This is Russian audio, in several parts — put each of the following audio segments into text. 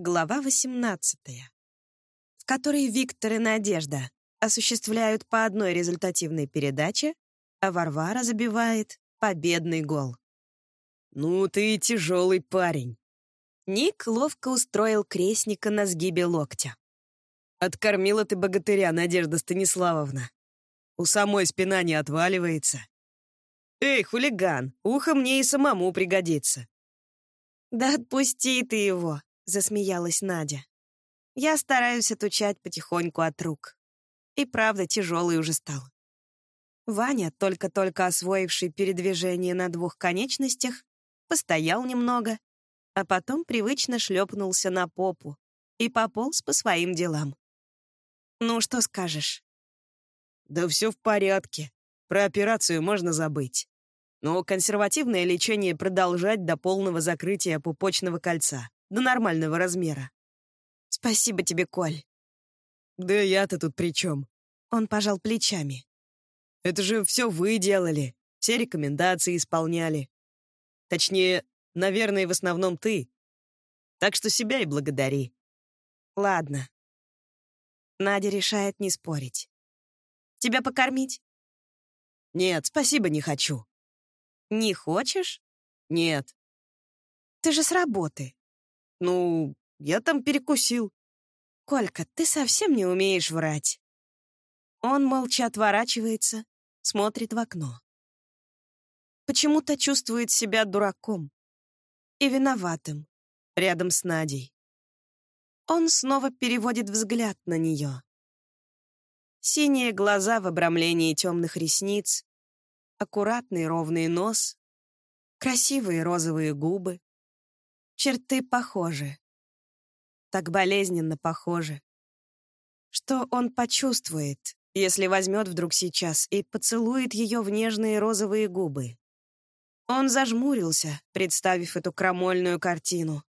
Глава 18, в которой Виктор и Надежда осуществляют по одной результативной передаче, а Варвара забивает победный гол. «Ну ты тяжелый парень!» Ник ловко устроил крестника на сгибе локтя. «Откормила ты богатыря, Надежда Станиславовна. У самой спина не отваливается. Эй, хулиган, ухо мне и самому пригодится». «Да отпусти ты его!» Засмеялась Надя. Я стараюсь отучать потихоньку от рук. И правда, тяжелый уже стал. Ваня, только-только освоивший передвижение на двух конечностях, постоял немного, а потом привычно шлепнулся на попу и пополз по своим делам. «Ну, что скажешь?» «Да все в порядке. Про операцию можно забыть. Но консервативное лечение продолжать до полного закрытия пупочного кольца до нормального размера. Спасибо тебе, Коль. Да я-то тут при чем? Он пожал плечами. Это же все вы делали, все рекомендации исполняли. Точнее, наверное, в основном ты. Так что себя и благодари. Ладно. Надя решает не спорить. Тебя покормить? Нет, спасибо, не хочу. Не хочешь? Нет. Ты же с работы. Ну, я там перекусил. Колька, ты совсем не умеешь врать. Он молча отворачивается, смотрит в окно. Почему-то чувствует себя дураком и виноватым рядом с Надей. Он снова переводит взгляд на нее. Синие глаза в обрамлении темных ресниц, аккуратный ровный нос, красивые розовые губы. Черты похожи. Так болезненно похожи. Что он почувствует, если возьмет вдруг сейчас и поцелует ее в нежные розовые губы? Он зажмурился, представив эту крамольную картину.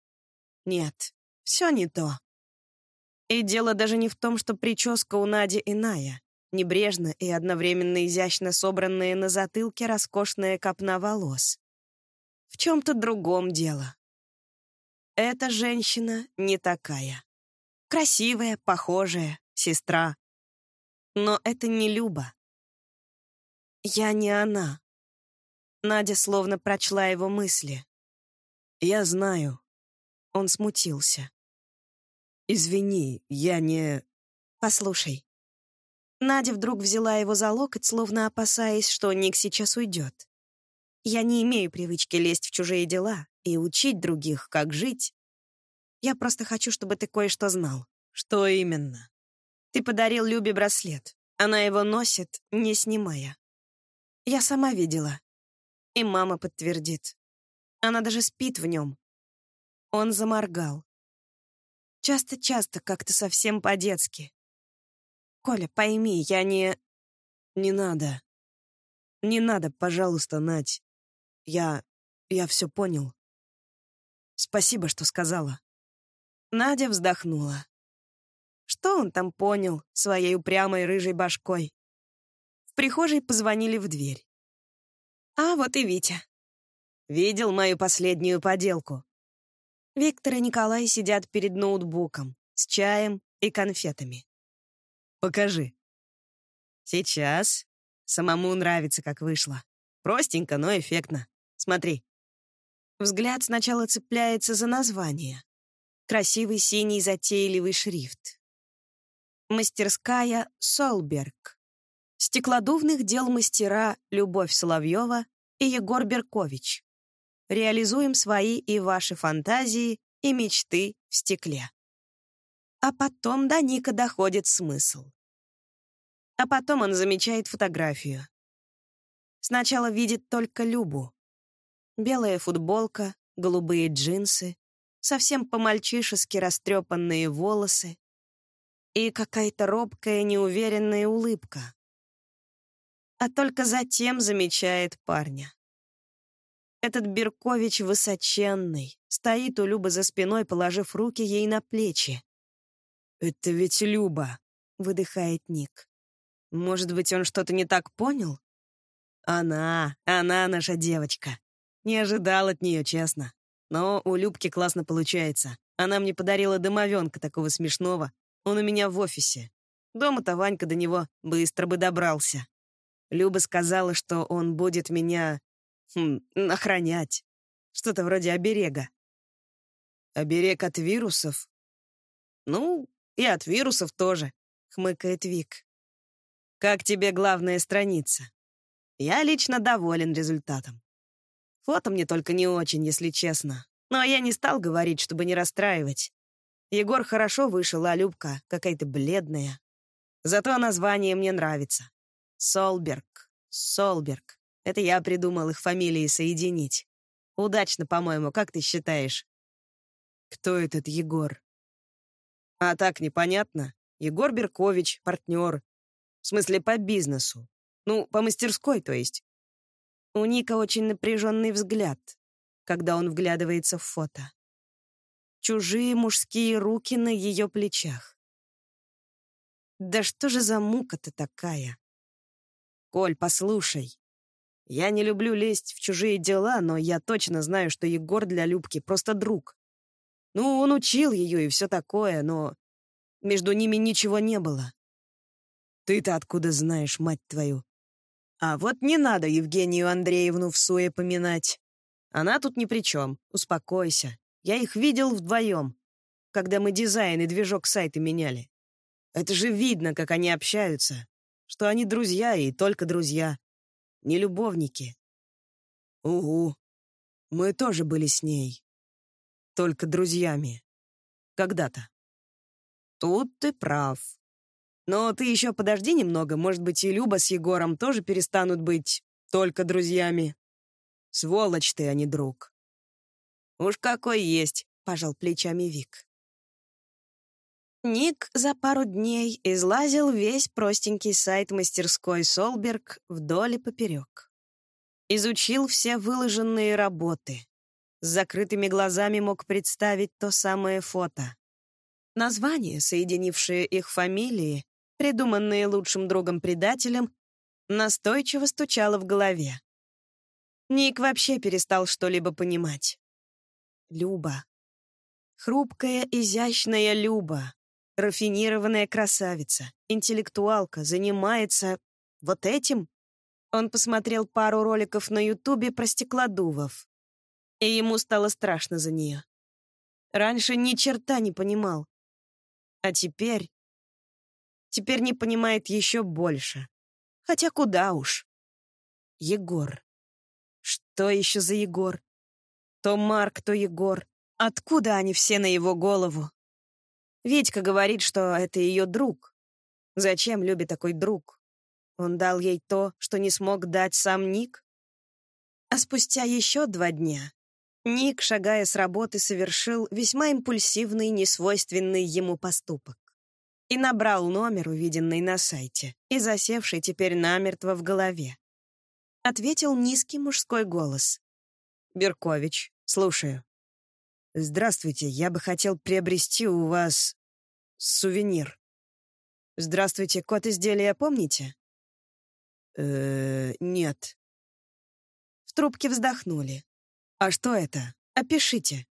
Нет, все не то. И дело даже не в том, что прическа у Нади иная. Небрежно и одновременно изящно собранная на затылке роскошная копна волос. В чем-то другом дело. Эта женщина не такая. Красивая, похожая, сестра. Но это не Люба. Я не она. Надя словно прочла его мысли. «Я знаю». Он смутился. «Извини, я не...» «Послушай». Надя вдруг взяла его за локоть, словно опасаясь, что Ник сейчас уйдет. «Я не имею привычки лезть в чужие дела, и учить других, как жить. Я просто хочу, чтобы ты кое-что знал. Что именно? Ты подарил Любе браслет. Она его носит, не снимая. Я сама видела. И мама подтвердит. Она даже спит в нем. Он заморгал. Часто-часто, как-то совсем по-детски. Коля, пойми, я не... Не надо. Не надо, пожалуйста, Надь. Я... я все понял. Спасибо, что сказала. Надя вздохнула. Что он там понял своей упрямой рыжей башкой? В прихожей позвонили в дверь. А вот и Витя. Видел мою последнюю поделку. Виктор и Николай сидят перед ноутбуком с чаем и конфетами. «Покажи». «Сейчас. Самому нравится, как вышло. Простенько, но эффектно. Смотри». Взгляд сначала цепляется за название. Красивый синий затейливый шрифт. Мастерская Солберг. Стеклодувных дел мастера Любовь Соловьева и Егор Беркович. Реализуем свои и ваши фантазии и мечты в стекле. А потом до Ника доходит смысл. А потом он замечает фотографию. Сначала видит только Любу. Белая футболка, голубые джинсы, совсем по-мальчишески растрепанные волосы и какая-то робкая, неуверенная улыбка. А только затем замечает парня. Этот Беркович высоченный, стоит у Любы за спиной, положив руки ей на плечи. «Это ведь Люба», — выдыхает Ник. «Может быть, он что-то не так понял?» «Она, она наша девочка. Не ожидал от нее, честно. Но у Любки классно получается. Она мне подарила домовенка такого смешного. Он у меня в офисе. Дома-то Ванька до него быстро бы добрался. Люба сказала, что он будет меня... Хм, охранять. Что-то вроде оберега. Оберег от вирусов? Ну, и от вирусов тоже, хмыкает Вик. Как тебе главная страница? Я лично доволен результатом. Фото мне только не очень, если честно. Но я не стал говорить, чтобы не расстраивать. Егор хорошо вышел, а Любка какая-то бледная. Зато название мне нравится. Солберг. Солберг. Это я придумал их фамилии соединить. Удачно, по-моему, как ты считаешь? Кто этот Егор? А так непонятно. Егор Беркович, партнер. В смысле, по бизнесу. Ну, по мастерской, то есть. У Ника очень напряженный взгляд, когда он вглядывается в фото. Чужие мужские руки на ее плечах. Да что же за мука-то такая? Коль, послушай. Я не люблю лезть в чужие дела, но я точно знаю, что Егор для Любки просто друг. Ну, он учил ее и все такое, но между ними ничего не было. Ты-то откуда знаешь, мать твою? А вот не надо Евгению Андреевну в суе поминать. Она тут ни при чем, успокойся. Я их видел вдвоем, когда мы дизайн и движок сайта меняли. Это же видно, как они общаются, что они друзья и только друзья, не любовники. Угу, мы тоже были с ней, только друзьями. Когда-то. Тут ты прав. Но ты еще подожди немного, может быть, и Люба с Егором тоже перестанут быть только друзьями. Сволочь ты, а не друг. Уж какой есть, пожал плечами Вик. Ник за пару дней излазил весь простенький сайт мастерской Солберг вдоль и поперек. Изучил все выложенные работы, с закрытыми глазами мог представить то самое фото. Название, соединившее их фамилии, придуманные лучшим другом-предателем, настойчиво стучало в голове. Ник вообще перестал что-либо понимать. Люба. Хрупкая, изящная Люба. Рафинированная красавица, интеллектуалка, занимается вот этим? Он посмотрел пару роликов на Ютубе про стеклодувов и ему стало страшно за нее. Раньше ни черта не понимал. А теперь... Теперь не понимает еще больше. Хотя куда уж. Егор. Что еще за Егор? То Марк, то Егор. Откуда они все на его голову? Витька говорит, что это ее друг. Зачем любит такой друг? Он дал ей то, что не смог дать сам Ник? А спустя еще два дня Ник, шагая с работы, совершил весьма импульсивный, несвойственный ему поступок. И набрал номер, увиденный на сайте, и засевший теперь намертво в голове. Ответил низкий мужской голос. «Беркович, слушаю». «Здравствуйте, я бы хотел приобрести у вас сувенир». «Здравствуйте, код изделия помните?» «Э-э, нет». В трубке вздохнули. «А что это? Опишите».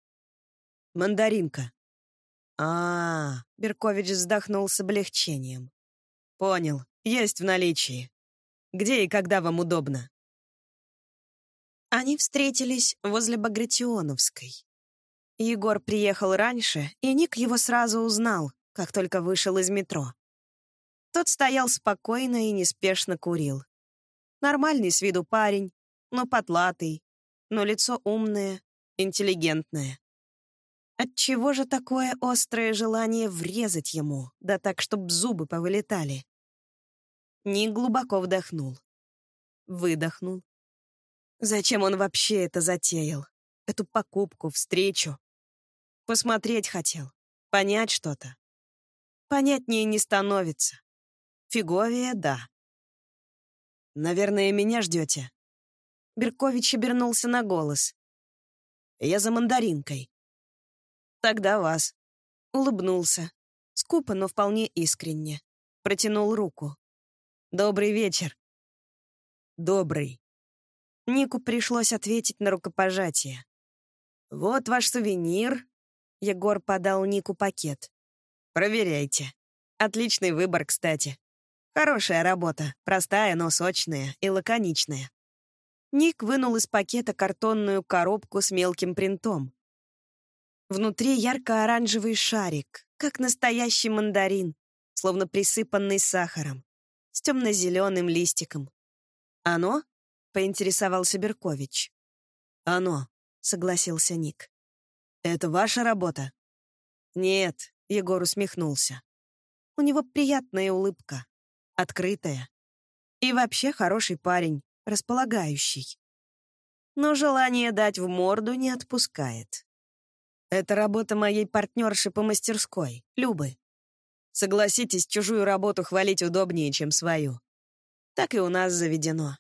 «Мандаринка». А, -а, Беркович вздохнул с облегчением. «Понял. Есть в наличии. Где и когда вам удобно?» Они встретились возле Багратионовской. Егор приехал раньше, и Ник его сразу узнал, как только вышел из метро. Тот стоял спокойно и неспешно курил. Нормальный с виду парень, но потлатый, но лицо умное, интеллигентное. Отчего же такое острое желание врезать ему, да так, чтоб зубы повылетали? Ник глубоко вдохнул. Выдохнул. Зачем он вообще это затеял? Эту покупку, встречу? Посмотреть хотел, понять что-то. Понятнее не становится. Фиговия — да. «Наверное, меня ждете?» Беркович обернулся на голос. «Я за мандаринкой». «Тогда вас». Улыбнулся. Скупо, но вполне искренне. Протянул руку. «Добрый вечер». «Добрый». Нику пришлось ответить на рукопожатие. «Вот ваш сувенир», — Егор подал Нику пакет. «Проверяйте. Отличный выбор, кстати. Хорошая работа, простая, но сочная и лаконичная». Ник вынул из пакета картонную коробку с мелким принтом. Внутри ярко-оранжевый шарик, как настоящий мандарин, словно присыпанный сахаром, с темно-зеленым листиком. «Оно?» — поинтересовался Беркович. «Оно», — согласился Ник. «Это ваша работа?» «Нет», — Егор усмехнулся. У него приятная улыбка, открытая. И вообще хороший парень, располагающий. Но желание дать в морду не отпускает. Это работа моей партнерши по мастерской, Любы. Согласитесь, чужую работу хвалить удобнее, чем свою. Так и у нас заведено.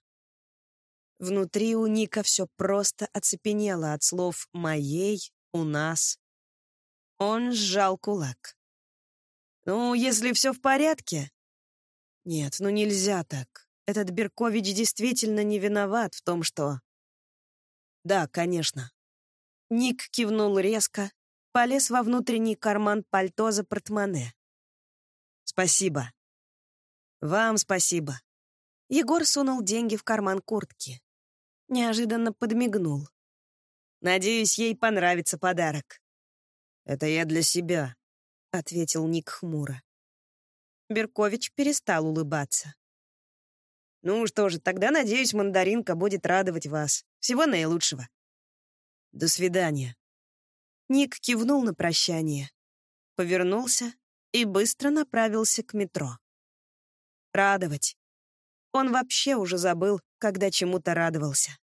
Внутри у Ника все просто оцепенело от слов «моей», «у нас». Он сжал кулак. «Ну, если все в порядке...» «Нет, ну нельзя так. Этот Беркович действительно не виноват в том, что...» «Да, конечно». Ник кивнул резко, полез во внутренний карман пальто за портмоне. «Спасибо». «Вам спасибо». Егор сунул деньги в карман куртки неожиданно подмигнул. «Надеюсь, ей понравится подарок». «Это я для себя», — ответил Ник хмуро. Беркович перестал улыбаться. «Ну что же, тогда, надеюсь, мандаринка будет радовать вас. Всего наилучшего». «До свидания». Ник кивнул на прощание, повернулся и быстро направился к метро. Радовать. Он вообще уже забыл, когда чему-то радовался.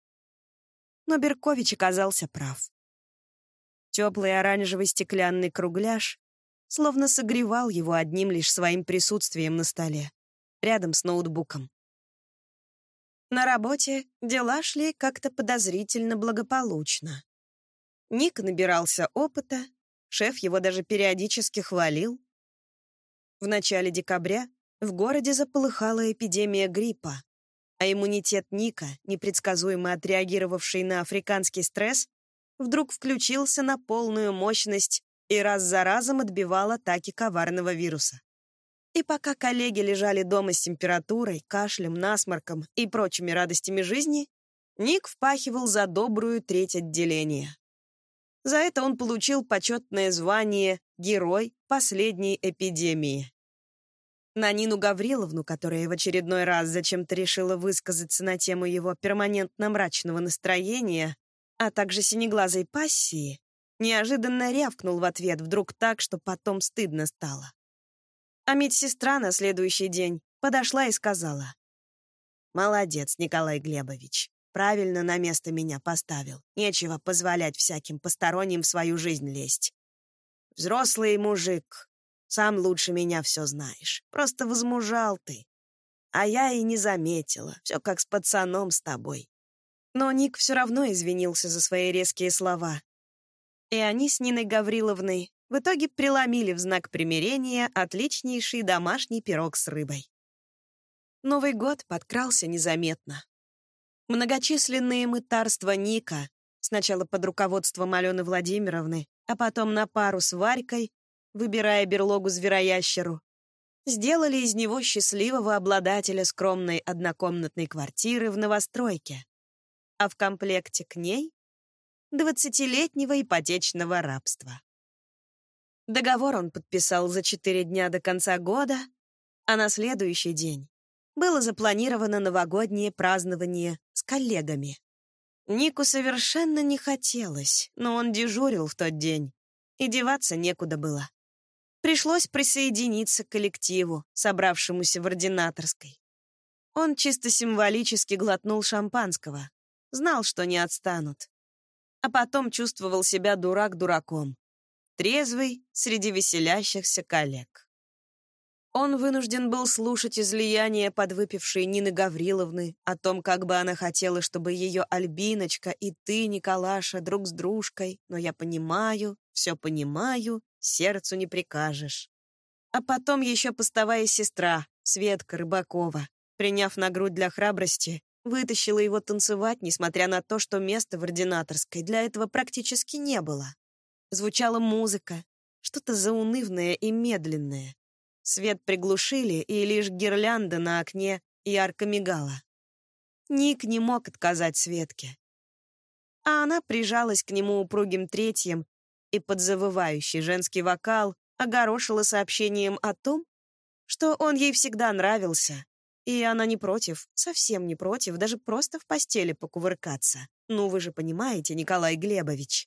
Но Беркович оказался прав. Теплый оранжевый стеклянный кругляш словно согревал его одним лишь своим присутствием на столе, рядом с ноутбуком. На работе дела шли как-то подозрительно благополучно. Ник набирался опыта, шеф его даже периодически хвалил. В начале декабря в городе заполыхала эпидемия гриппа, а иммунитет Ника, непредсказуемо отреагировавший на африканский стресс, вдруг включился на полную мощность и раз за разом отбивал атаки коварного вируса. И пока коллеги лежали дома с температурой, кашлем, насморком и прочими радостями жизни, Ник впахивал за добрую треть отделения. За это он получил почетное звание «Герой последней эпидемии». На Нину Гавриловну, которая в очередной раз зачем-то решила высказаться на тему его перманентно мрачного настроения, а также синеглазой пассии, неожиданно рявкнул в ответ вдруг так, что потом стыдно стало. А медсестра на следующий день подошла и сказала. «Молодец, Николай Глебович. Правильно на место меня поставил. Нечего позволять всяким посторонним в свою жизнь лезть. Взрослый мужик, сам лучше меня все знаешь. Просто возмужал ты. А я и не заметила. Все как с пацаном с тобой. Но Ник все равно извинился за свои резкие слова. И они с Ниной Гавриловной в итоге преломили в знак примирения отличнейший домашний пирог с рыбой. Новый год подкрался незаметно. Многочисленные мытарства Ника, сначала под руководством Алены Владимировны, а потом на пару с Варькой, выбирая берлогу звероящеру, сделали из него счастливого обладателя скромной однокомнатной квартиры в новостройке, а в комплекте к ней — двадцатилетнего ипотечного рабства. Договор он подписал за четыре дня до конца года, а на следующий день было запланировано новогоднее празднование с коллегами. Нику совершенно не хотелось, но он дежурил в тот день, и деваться некуда было. Пришлось присоединиться к коллективу, собравшемуся в ординаторской. Он чисто символически глотнул шампанского. Знал, что не отстанут. А потом чувствовал себя дурак дураком. Трезвый среди веселящихся коллег. Он вынужден был слушать излияние подвыпившей Нины Гавриловны о том, как бы она хотела, чтобы ее Альбиночка и ты, Николаша, друг с дружкой, но я понимаю, все понимаю, сердцу не прикажешь. А потом еще постовая сестра, Светка Рыбакова, приняв на грудь для храбрости, Вытащила его танцевать, несмотря на то, что места в ординаторской для этого практически не было. Звучала музыка, что-то заунывное и медленное. Свет приглушили, и лишь гирлянда на окне ярко мигала. Ник не мог отказать Светке. А она прижалась к нему упругим третьим и под завывающий женский вокал огорошила сообщением о том, что он ей всегда нравился, и она не против, совсем не против, даже просто в постели покувыркаться. Ну, вы же понимаете, Николай Глебович.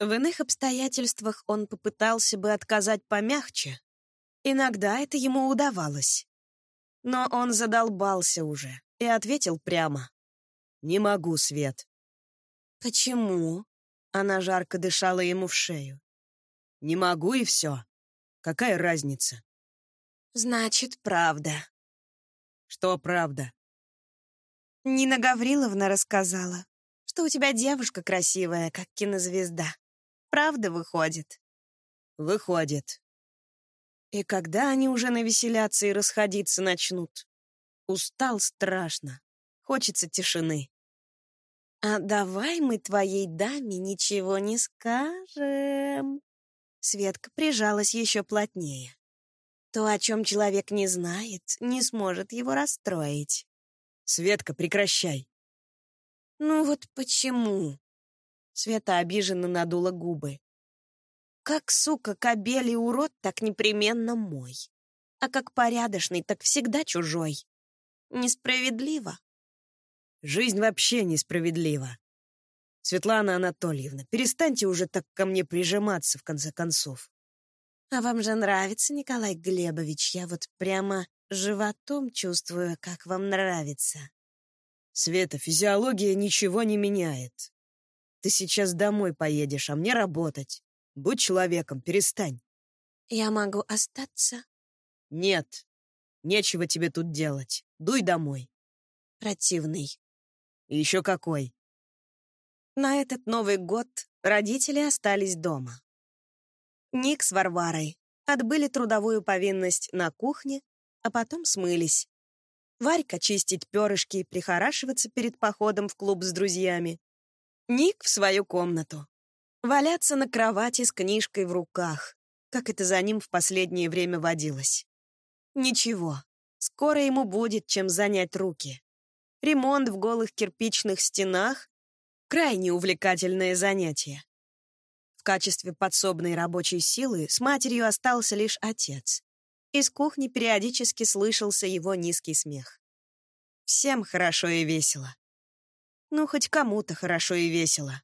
В иных обстоятельствах он попытался бы отказать помягче, Иногда это ему удавалось. Но он задолбался уже и ответил прямо. «Не могу, Свет». «Почему?» Она жарко дышала ему в шею. «Не могу и все. Какая разница?» «Значит, правда». «Что правда?» Нина Гавриловна рассказала, что у тебя девушка красивая, как кинозвезда. Правда выходит? Выходит. И когда они уже навеселятся и расходиться начнут? Устал страшно. Хочется тишины. «А давай мы твоей даме ничего не скажем». Светка прижалась еще плотнее. То, о чем человек не знает, не сможет его расстроить. «Светка, прекращай!» «Ну вот почему?» Света обиженно надула губы. Как, сука, кобель и урод, так непременно мой. А как порядочный, так всегда чужой. Несправедливо. Жизнь вообще несправедлива. Светлана Анатольевна, перестаньте уже так ко мне прижиматься, в конце концов. А вам же нравится, Николай Глебович? Я вот прямо животом чувствую, как вам нравится. Света, физиология ничего не меняет. Ты сейчас домой поедешь, а мне работать. Будь человеком, перестань. Я могу остаться? Нет. Нечего тебе тут делать. Дуй домой. Противный. И еще какой. На этот Новый год родители остались дома. Ник с Варварой отбыли трудовую повинность на кухне, а потом смылись. Варька чистить перышки и прихорашиваться перед походом в клуб с друзьями. Ник в свою комнату. Валяться на кровати с книжкой в руках, как это за ним в последнее время водилось. Ничего, скоро ему будет чем занять руки. Ремонт в голых кирпичных стенах — крайне увлекательное занятие. В качестве подсобной рабочей силы с матерью остался лишь отец. Из кухни периодически слышался его низкий смех. Всем хорошо и весело. Ну, хоть кому-то хорошо и весело.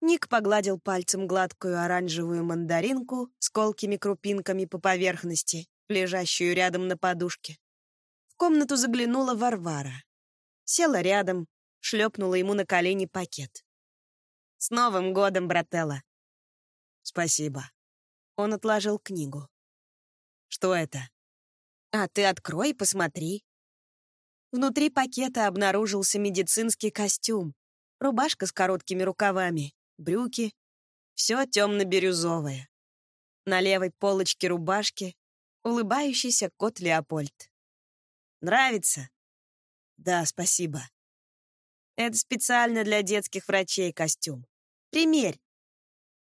Ник погладил пальцем гладкую оранжевую мандаринку с колкими крупинками по поверхности, лежащую рядом на подушке. В комнату заглянула Варвара. Села рядом, шлепнула ему на колени пакет. «С Новым годом, брателла!» «Спасибо». Он отложил книгу. «Что это?» «А ты открой посмотри». Внутри пакета обнаружился медицинский костюм, рубашка с короткими рукавами, брюки. Все темно-бирюзовое. На левой полочке рубашки улыбающийся кот Леопольд. «Нравится?» «Да, спасибо». «Это специально для детских врачей костюм. Примерь».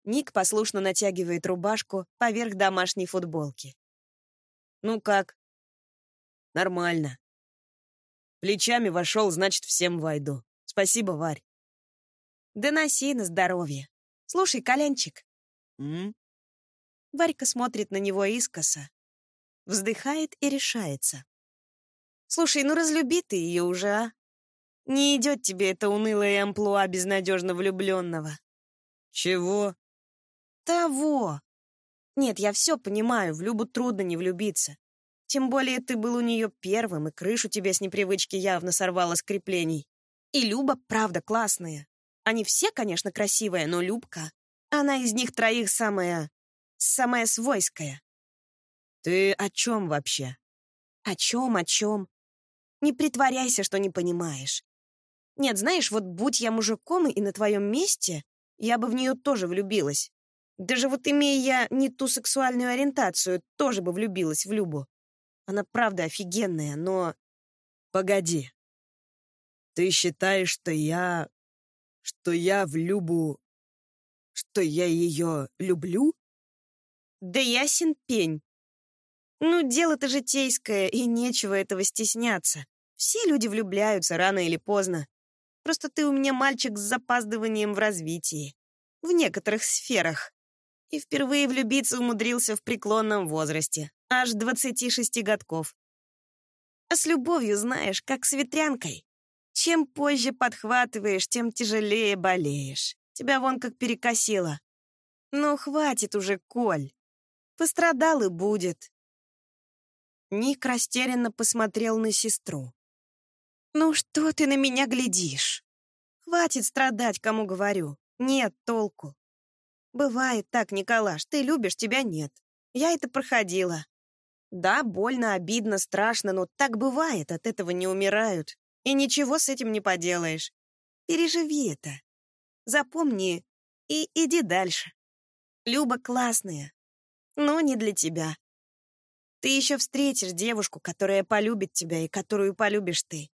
Ник послушно натягивает рубашку поверх домашней футболки. «Ну как?» «Нормально». Плечами вошел, значит, всем войду. Спасибо, Варь. Да носи на здоровье. Слушай, Колянчик. М? Варька смотрит на него искоса. Вздыхает и решается. Слушай, ну разлюби ты ее уже, а? Не идет тебе это унылое амплуа безнадежно влюбленного. Чего? Того. Нет, я все понимаю, в Любу трудно не влюбиться. Тем более ты был у нее первым, и крышу тебе с непривычки явно сорвало с креплений. И Люба, правда, классная. Они все, конечно, красивые, но Любка, она из них троих самая... самая свойская. Ты о чем вообще? О чем, о чем? Не притворяйся, что не понимаешь. Нет, знаешь, вот будь я мужиком и на твоем месте, я бы в нее тоже влюбилась. Даже вот имея я не ту сексуальную ориентацию, тоже бы влюбилась в Любу. Она правда офигенная, но... Погоди. Ты считаешь, что я... что я в Любу... что я ее люблю? Да ясен пень. Ну, дело-то житейское, и нечего этого стесняться. Все люди влюбляются рано или поздно. Просто ты у меня мальчик с запаздыванием в развитии. В некоторых сферах. И впервые влюбиться умудрился в преклонном возрасте. Аж 26 годков. А с любовью, знаешь, как с ветрянкой. Чем позже подхватываешь, тем тяжелее болеешь. Тебя вон как перекосило. Ну, хватит уже, Коль. Пострадал и будет. Ник растерянно посмотрел на сестру. «Ну что ты на меня глядишь? Хватит страдать, кому говорю. Нет толку. Бывает так, Николаш, ты любишь, тебя нет. Я это проходила. Да, больно, обидно, страшно, но так бывает, от этого не умирают. И ничего с этим не поделаешь. Переживи это. Запомни и иди дальше. Люба классная, но не для тебя. Ты еще встретишь девушку, которая полюбит тебя и которую полюбишь ты.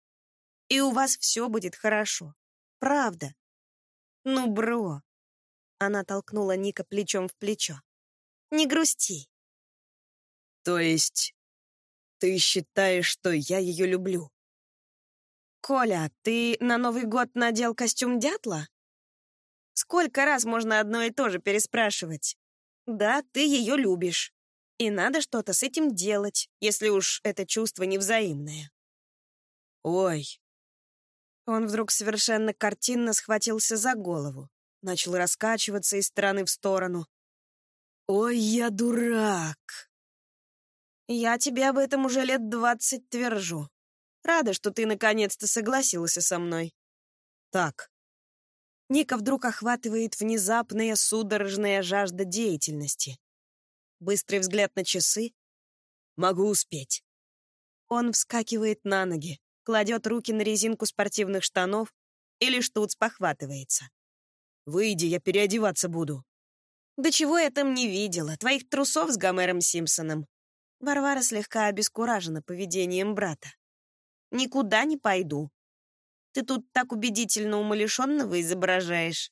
И у вас все будет хорошо. Правда. Ну, бро. Она толкнула Ника плечом в плечо. Не грусти. То есть ты считаешь, что я ее люблю? Коля, ты на Новый год надел костюм дятла? Сколько раз можно одно и то же переспрашивать? Да, ты ее любишь. И надо что-то с этим делать, если уж это чувство невзаимное. Ой, он вдруг совершенно картинно схватился за голову, начал раскачиваться из стороны в сторону. «Ой, я дурак!» «Я тебе об этом уже лет двадцать твержу. Рада, что ты наконец-то согласился со мной». «Так». Ника вдруг охватывает внезапная судорожная жажда деятельности. Быстрый взгляд на часы. «Могу успеть». Он вскакивает на ноги кладет руки на резинку спортивных штанов и лишь тут спохватывается. «Выйди, я переодеваться буду». «Да чего я там не видела? Твоих трусов с Гомером Симпсоном». Варвара слегка обескуражена поведением брата. «Никуда не пойду. Ты тут так убедительно умалишенного изображаешь».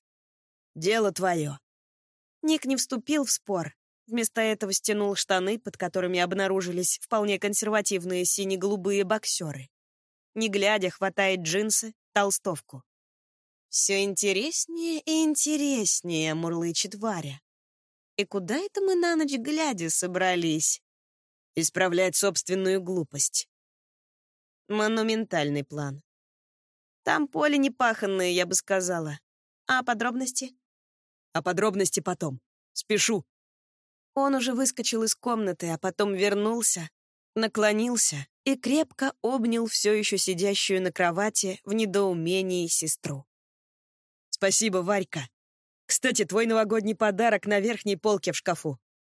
«Дело твое». Ник не вступил в спор. Вместо этого стянул штаны, под которыми обнаружились вполне консервативные сине-голубые боксеры не глядя, хватает джинсы, толстовку. «Все интереснее и интереснее», — мурлычет Варя. «И куда это мы на ночь глядя собрались?» «Исправлять собственную глупость». Монументальный план. Там поле непаханное, я бы сказала. А подробности? А подробности потом. Спешу. Он уже выскочил из комнаты, а потом вернулся, наклонился и крепко обнял все еще сидящую на кровати в недоумении сестру. «Спасибо, Варька. Кстати, твой новогодний подарок на верхней полке в шкафу.